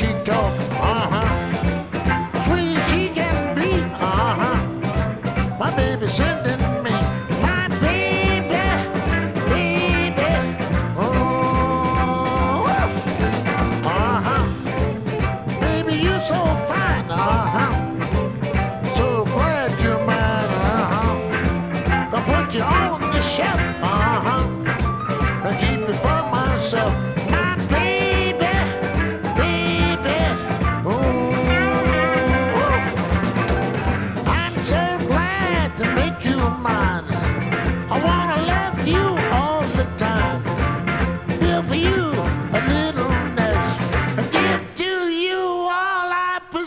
she talk, uh-huh. Sweet she can be, uh-huh. My baby sending.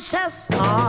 Ancestors.